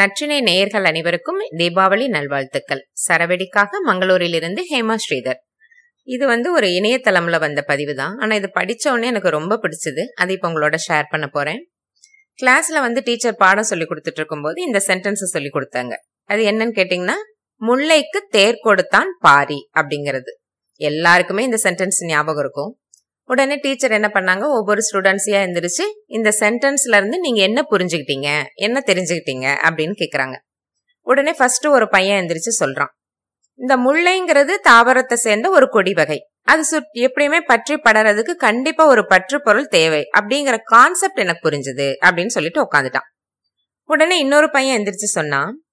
நற்றினை நேயர்கள் அனைவருக்கும் தீபாவளி நல்வாழ்த்துக்கள். சரவெடிக்காக மங்களூரிலிருந்து ஹேமா ஸ்ரீதர். இது வந்து ஒரு இணையதளம்ல வந்த பதிவு தான் ஆனா இது படிச்ச உடனே எனக்கு ரொம்ப பிடிச்சது. அதை இப்போ உங்களோட ஷேர் பண்ண போறேன். கிளாஸ்ல வந்து டீச்சர் பாடம் சொல்லி கொடுத்துட்டு இருக்கும்போது இந்த சென்டென்ஸ சொல்லி கொடுத்தாங்க. அது என்னன்னு கேட்டீங்கன்னா முல்லைக்கு தேர் கொடுத்தான் பாரி அப்படிங்கிறது. எல்லாருக்குமே இந்த சென்டென்ஸ் ஞாபகம் இருக்கும். உடனே டீச்சர் என்ன பண்ணாங்க? ஒவ்வொரு ஸ்டூடெண்ட்ஸையா எழுந்திரிச்சு இந்த சென்டென்ஸ்ல இருந்து நீங்க என்ன புரிஞ்சுக்கிட்டீங்க? என்ன தெரிஞ்சுக்கிட்டீங்க? அப்படின்னு கேக்குறாங்க. உடனே ஃபர்ஸ்ட் ஒரு பையன் எந்திரிச்சு சொல்றான். இந்த முல்லைங்கிறது தாவரத்தை சேர்ந்த ஒரு கொடி வகை. அது சுட் எப்படியுமே பற்றி படறதுக்கு கண்டிப்பா ஒரு பற்று பொருள் தேவை. அப்படிங்கிற கான்செப்ட் எனக்கு புரிஞ்சுது அப்படின்னு சொல்லிட்டு உட்காந்துட்டான் உடனே இன்னொரு பையன் எந்திரிச்சு சொன்னான்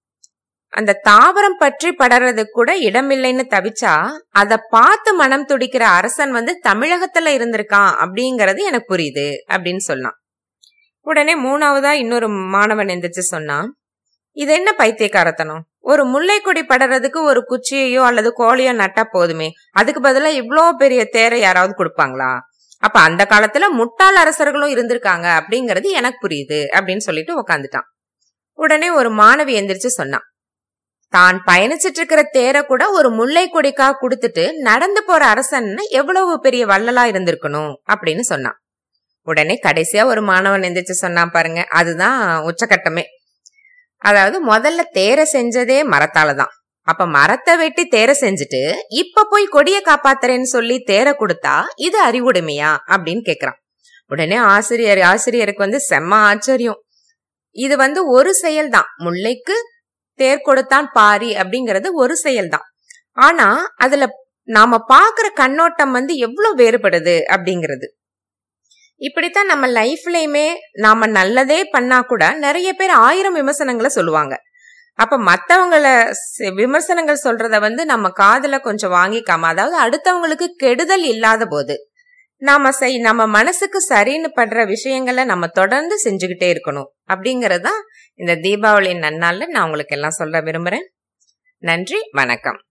அந்த தாவரம் பற்றி படறது கூட இடமில்லைன்னு தவிச்சா அத பார்த்து மனம் துடிக்கிற அரசன் வந்து தமிழகத்துல இருந்திருக்கான் அப்படிங்கறது எனக்கு புரியுது அப்படின்னு சொன்னான். உடனே மூணாவதா இன்னொரு மாணவன் எந்திரிச்சு சொன்னான் இது என்ன பைத்தியக்காரத்தனம்? ஒரு முல்லை கொடி படறதுக்கு ஒரு குச்சியையோ அல்லது கோழியோ நட்டா போதுமே அதுக்கு பதிலா இவ்வளோ பெரிய தேரை யாராவது கொடுப்பாங்களா? அப்ப அந்த காலத்துல முட்டாள் அரசர்களும் இருந்திருக்காங்க அப்படிங்கறது எனக்கு புரியுது அப்படின்னு சொல்லிட்டு உக்காந்துட்டான். உடனே ஒரு மாணவி எந்திரிச்சு சொன்னான் தான் பயணிச்சிட்டு இருக்கிற தேரை கூட ஒரு முல்லை கொடிக்கா கொடுத்துட்டு நடந்து போற அரசன் எவ்வளவு பெரிய வள்ளலா இருந்திருக்கணும் அப்படின்னு சொன்னான். உடனே கடைசியா ஒரு மாணவன் எந்திரிச்சு சொன்னான் பாருங்க அதுதான் உச்சகட்டமே. அதாவது முதல்ல தேரை செஞ்சதே மரத்தால தான். அப்ப மரத்தை வெட்டி தேரை செஞ்சுட்டு இப்ப போய் கொடிய காப்பாத்துறேன்னு சொல்லி தேரை கொடுத்தா இது அறிவுடைமையா அப்படின்னு கேக்குறான். உடனே ஆசிரியர் ஆசிரியருக்கு வந்து செம்ம ஆச்சரியம். இது வந்து ஒரு செயல் தான் முல்லைக்கு தேர் கொடுத்தான் பாரி அப்படிங்கறது ஒரு செயல் தான் ஆனா அதுல நாம பாக்குற கண்ணோட்டம் வந்து எவ்வளவு வேறுபடுது அப்படிங்கிறது. இப்படித்தான் நம்ம லைஃப்லயுமே நாம நல்லதே பண்ணா கூட நிறைய பேர் ஆயிரம் விமர்சனங்களை சொல்லுவாங்க. அப்ப மத்தவங்களை விமர்சனங்கள் சொல்றத வந்து நம்ம காதுல கொஞ்சம் வாங்கிக்காம அதாவது அடுத்தவங்களுக்கு கெடுதல் இல்லாத போது நாம செய் நம்ம மனசுக்கு சரின்னு படுற விஷயங்களை நம்ம தொடர்ந்து செஞ்சுக்கிட்டே இருக்கணும். அப்படிங்கறது இந்த தீபாவளி நன்னால நான் உங்களுக்கு எல்லாம் சொல்ல விரும்புறேன். நன்றி வணக்கம்.